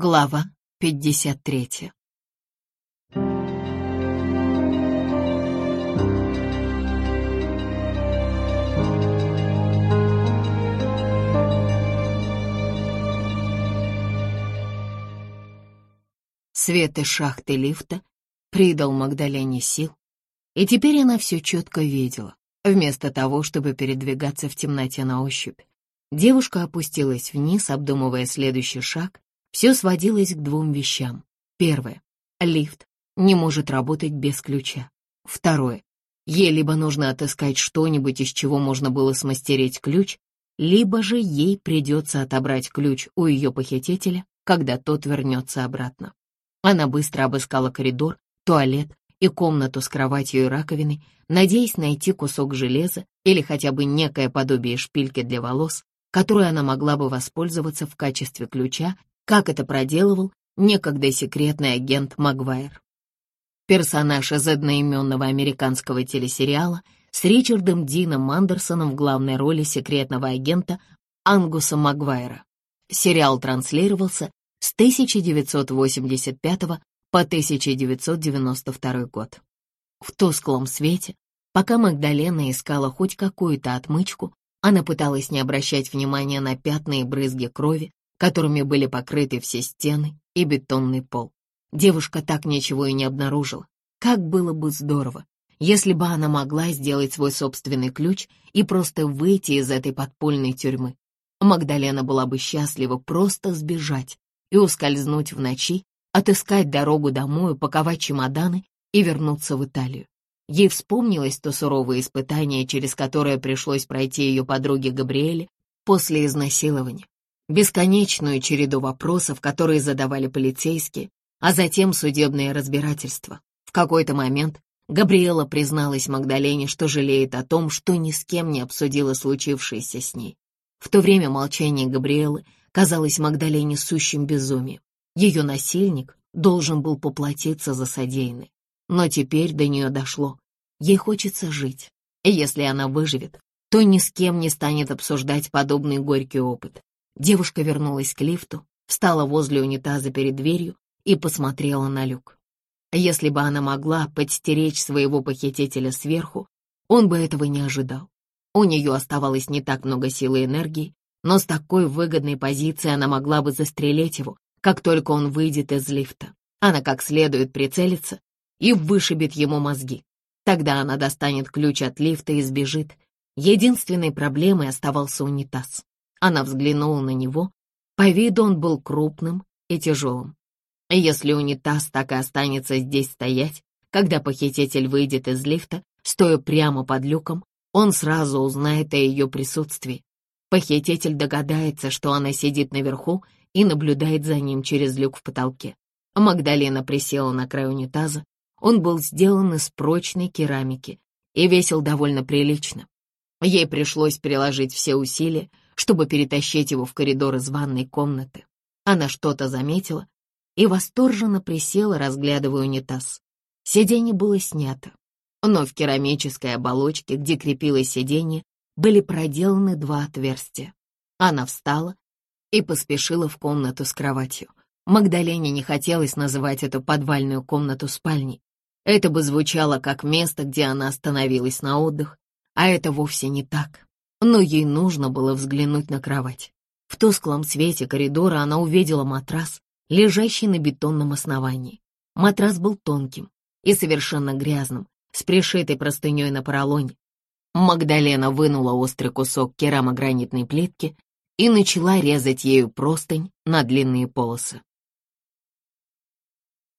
Глава 53 Свет из шахты лифта придал Магдалене сил, и теперь она все четко видела, вместо того, чтобы передвигаться в темноте на ощупь. Девушка опустилась вниз, обдумывая следующий шаг. Все сводилось к двум вещам. Первое. Лифт не может работать без ключа. Второе. Ей либо нужно отыскать что-нибудь, из чего можно было смастерить ключ, либо же ей придется отобрать ключ у ее похитителя, когда тот вернется обратно. Она быстро обыскала коридор, туалет и комнату с кроватью и раковиной, надеясь найти кусок железа или хотя бы некое подобие шпильки для волос, которой она могла бы воспользоваться в качестве ключа, как это проделывал некогда секретный агент Магуайр. Персонаж из одноименного американского телесериала с Ричардом Дином Андерсоном в главной роли секретного агента Ангуса Магуайра. Сериал транслировался с 1985 по 1992 год. В тусклом свете, пока Магдалена искала хоть какую-то отмычку, она пыталась не обращать внимания на пятна и брызги крови, которыми были покрыты все стены и бетонный пол. Девушка так ничего и не обнаружила. Как было бы здорово, если бы она могла сделать свой собственный ключ и просто выйти из этой подпольной тюрьмы. Магдалена была бы счастлива просто сбежать и ускользнуть в ночи, отыскать дорогу домой, упаковать чемоданы и вернуться в Италию. Ей вспомнилось то суровое испытание, через которое пришлось пройти ее подруге Габриэле после изнасилования. Бесконечную череду вопросов, которые задавали полицейские, а затем судебное разбирательство. В какой-то момент Габриэла призналась Магдалене, что жалеет о том, что ни с кем не обсудила случившееся с ней. В то время молчание Габриэлы казалось Магдалене сущим безумием. Ее насильник должен был поплатиться за содеянное. Но теперь до нее дошло. Ей хочется жить. И если она выживет, то ни с кем не станет обсуждать подобный горький опыт. Девушка вернулась к лифту, встала возле унитаза перед дверью и посмотрела на люк. Если бы она могла подстеречь своего похитителя сверху, он бы этого не ожидал. У нее оставалось не так много силы и энергии, но с такой выгодной позиции она могла бы застрелить его, как только он выйдет из лифта. Она как следует прицелится и вышибет ему мозги. Тогда она достанет ключ от лифта и сбежит. Единственной проблемой оставался унитаз. Она взглянула на него. По виду он был крупным и тяжелым. Если унитаз так и останется здесь стоять, когда похититель выйдет из лифта, стоя прямо под люком, он сразу узнает о ее присутствии. Похититель догадается, что она сидит наверху и наблюдает за ним через люк в потолке. Магдалена присела на край унитаза, он был сделан из прочной керамики и весил довольно прилично. Ей пришлось приложить все усилия, чтобы перетащить его в коридор из ванной комнаты. Она что-то заметила и восторженно присела, разглядывая унитаз. Сиденье было снято, но в керамической оболочке, где крепилось сиденье, были проделаны два отверстия. Она встала и поспешила в комнату с кроватью. Магдалене не хотелось называть эту подвальную комнату спальней. Это бы звучало как место, где она остановилась на отдых, а это вовсе не так. Но ей нужно было взглянуть на кровать. В тусклом свете коридора она увидела матрас, лежащий на бетонном основании. Матрас был тонким и совершенно грязным, с пришитой простыней на поролоне. Магдалена вынула острый кусок керамогранитной плитки и начала резать ею простынь на длинные полосы.